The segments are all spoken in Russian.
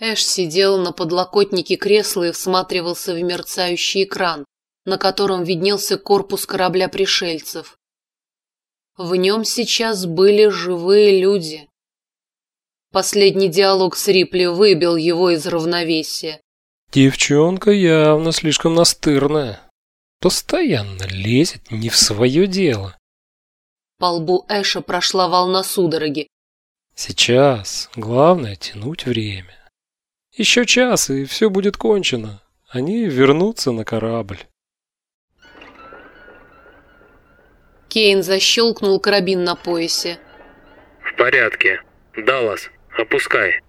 Эш сидел на подлокотнике кресла и всматривался в мерцающий экран, на котором виднелся корпус корабля пришельцев. В нем сейчас были живые люди. Последний диалог с Рипли выбил его из равновесия. Девчонка явно слишком настырная. Постоянно лезет не в свое дело. По лбу Эша прошла волна судороги. Сейчас главное тянуть время. Еще час, и все будет кончено. Они вернутся на корабль. Кейн защелкнул карабин на поясе. В порядке. Даллас, опускай.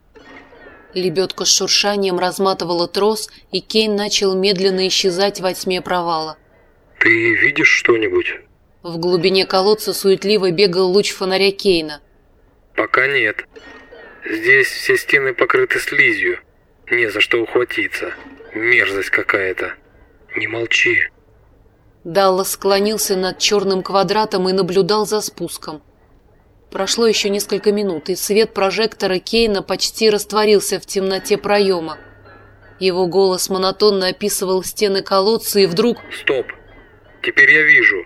Лебедка с шуршанием разматывала трос, и Кейн начал медленно исчезать во тьме провала. Ты видишь что-нибудь? В глубине колодца суетливо бегал луч фонаря Кейна. Пока нет. Здесь все стены покрыты слизью. Не за что ухватиться. Мерзость какая-то. Не молчи. Даллас склонился над черным квадратом и наблюдал за спуском. Прошло еще несколько минут, и свет прожектора Кейна почти растворился в темноте проема. Его голос монотонно описывал стены колодца, и вдруг... Стоп! Теперь я вижу.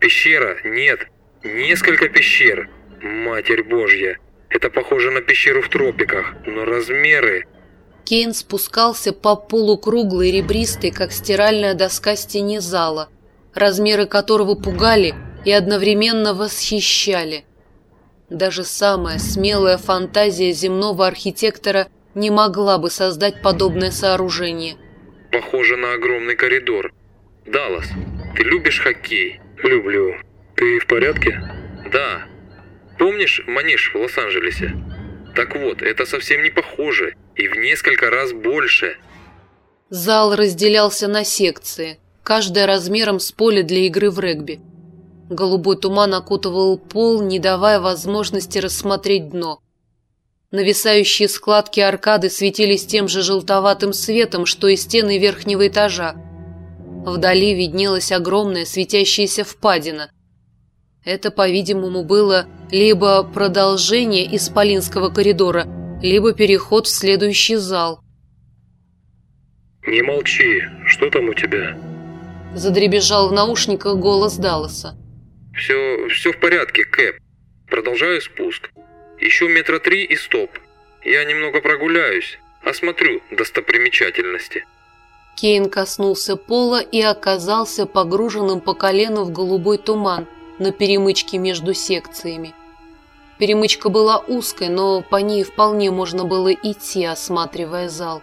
Пещера? Нет. Несколько пещер. Матерь Божья. Это похоже на пещеру в тропиках, но размеры... Кейн спускался по полукруглой ребристой, как стиральная доска стене зала, размеры которого пугали и одновременно восхищали. Даже самая смелая фантазия земного архитектора не могла бы создать подобное сооружение. Похоже на огромный коридор. Даллас, ты любишь хоккей? Люблю. Ты в порядке? Да. Помнишь манеж в Лос-Анджелесе? Так вот, это совсем не похоже и в несколько раз больше. Зал разделялся на секции, каждая размером с поле для игры в регби. Голубой туман окутывал пол, не давая возможности рассмотреть дно. Нависающие складки аркады светились тем же желтоватым светом, что и стены верхнего этажа. Вдали виднелась огромная светящаяся впадина. Это, по-видимому, было либо продолжение исполинского коридора, либо переход в следующий зал. «Не молчи, что там у тебя?» Задребежал в наушниках голос Далласа. «Все, все в порядке, Кэп. Продолжаю спуск. Еще метра три и стоп. Я немного прогуляюсь, осмотрю достопримечательности». Кейн коснулся пола и оказался погруженным по колено в голубой туман на перемычке между секциями. Перемычка была узкой, но по ней вполне можно было идти, осматривая зал.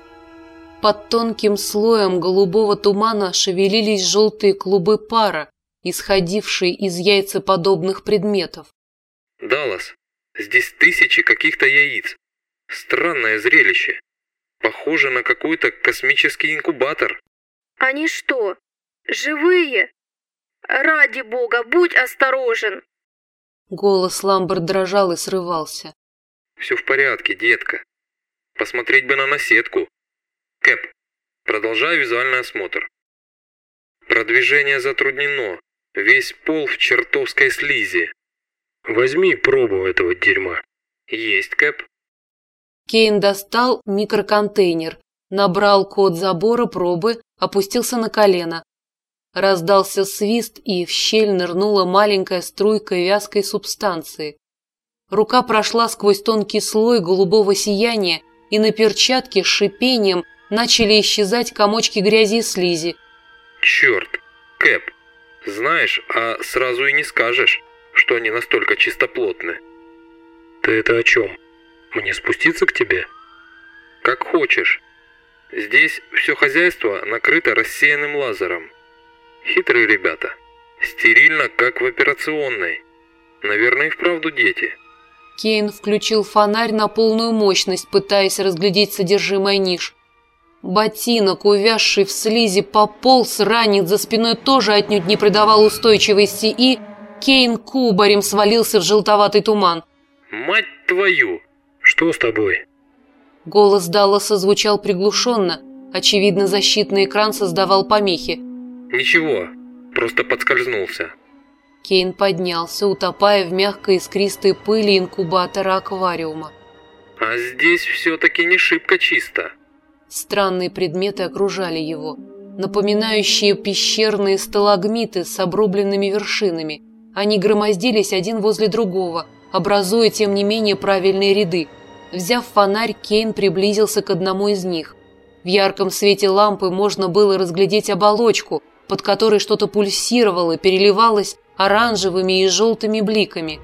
Под тонким слоем голубого тумана шевелились желтые клубы пара, исходившие из яйцеподобных предметов. «Даллас, здесь тысячи каких-то яиц. Странное зрелище. Похоже на какой-то космический инкубатор». «Они что, живые? Ради бога, будь осторожен!» Голос Ламберт дрожал и срывался. «Все в порядке, детка. Посмотреть бы на наседку. Кэп, продолжай визуальный осмотр. Продвижение затруднено. Весь пол в чертовской слизи. Возьми пробу этого дерьма. Есть, Кэп. Кейн достал микроконтейнер, набрал код забора пробы, опустился на колено. Раздался свист, и в щель нырнула маленькая струйка вязкой субстанции. Рука прошла сквозь тонкий слой голубого сияния, и на перчатке с шипением начали исчезать комочки грязи и слизи. Черт, Кэп, знаешь, а сразу и не скажешь, что они настолько чистоплотны. Ты это о чем? Мне спуститься к тебе? Как хочешь. Здесь все хозяйство накрыто рассеянным лазером. Хитрые ребята. Стерильно, как в операционной. Наверное, и вправду дети. Кейн включил фонарь на полную мощность, пытаясь разглядеть содержимое ниш. Ботинок, увязший в слизи, пополз, ранец за спиной тоже отнюдь не придавал устойчивости, и Кейн кубарем свалился в желтоватый туман. «Мать твою! Что с тобой?» Голос Далласа звучал приглушенно. Очевидно, защитный экран создавал помехи. «Ничего, просто подскользнулся». Кейн поднялся, утопая в мягкой искристой пыли инкубатора аквариума. А здесь все-таки не шибко чисто. Странные предметы окружали его, напоминающие пещерные сталагмиты с обрубленными вершинами. Они громоздились один возле другого, образуя, тем не менее, правильные ряды. Взяв фонарь, Кейн приблизился к одному из них. В ярком свете лампы можно было разглядеть оболочку, под которой что-то пульсировало, переливалось оранжевыми и желтыми бликами.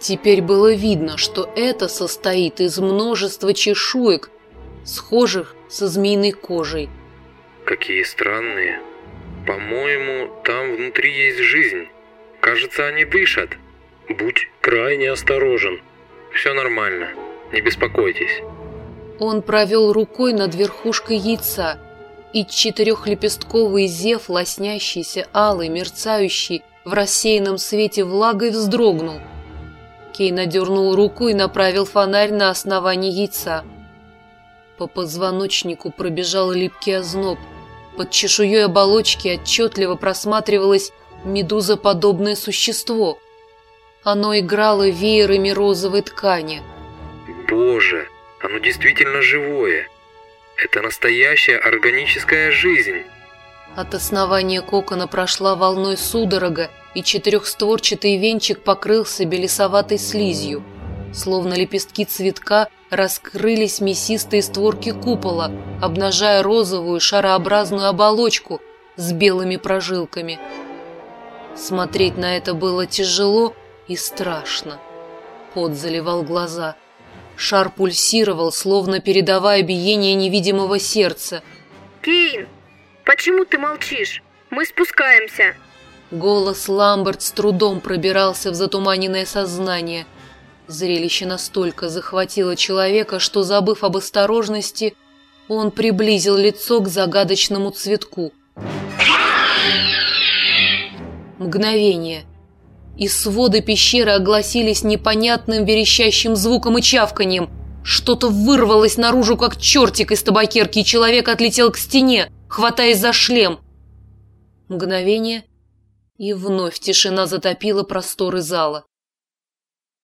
Теперь было видно, что это состоит из множества чешуек, схожих со змеиной кожей. Какие странные. По-моему, там внутри есть жизнь. Кажется, они дышат. Будь крайне осторожен. Все нормально. Не беспокойтесь. Он провел рукой над верхушкой яйца, и четырехлепестковый зев, лоснящийся, алый, мерцающий, в рассеянном свете влагой вздрогнул. Кей надернул руку и направил фонарь на основание яйца. По позвоночнику пробежал липкий озноб. Под чешуей оболочки отчетливо просматривалось медузоподобное существо. Оно играло веерами розовой ткани. Боже, оно действительно живое. Это настоящая органическая жизнь. От основания кокона прошла волной судорога, и четырехстворчатый венчик покрылся белесоватой слизью. Словно лепестки цветка раскрылись мясистые створки купола, обнажая розовую шарообразную оболочку с белыми прожилками. Смотреть на это было тяжело и страшно. Пот заливал глаза. Шар пульсировал, словно передавая биение невидимого сердца. Кейн, почему ты молчишь? Мы спускаемся. Голос Ламберт с трудом пробирался в затуманенное сознание. Зрелище настолько захватило человека, что, забыв об осторожности, он приблизил лицо к загадочному цветку. Мгновение. И своды пещеры огласились непонятным верещащим звуком и чавканием. Что-то вырвалось наружу, как чертик из табакерки, и человек отлетел к стене, хватаясь за шлем. Мгновение, и вновь тишина затопила просторы зала.